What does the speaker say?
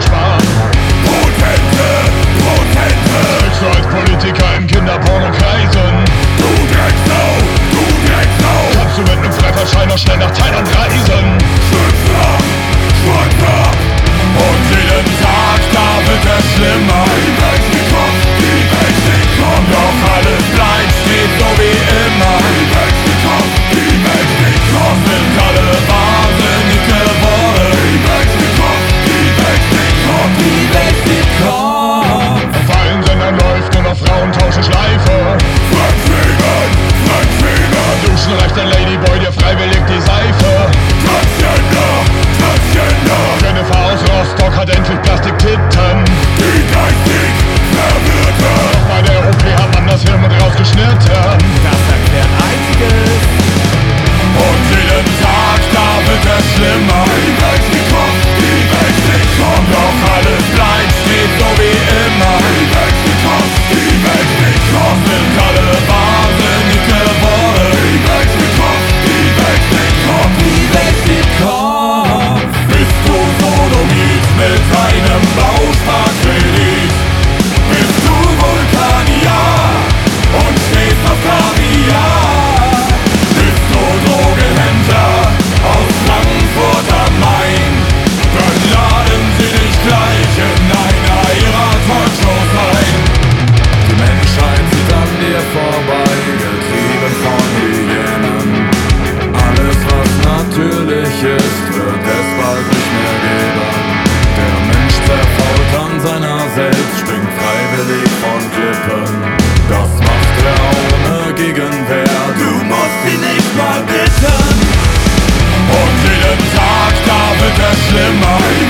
Geld Potente! Brotkämpfe, Brotkämpfe. Sexualpolitiker im Kinderporno-Kreis mind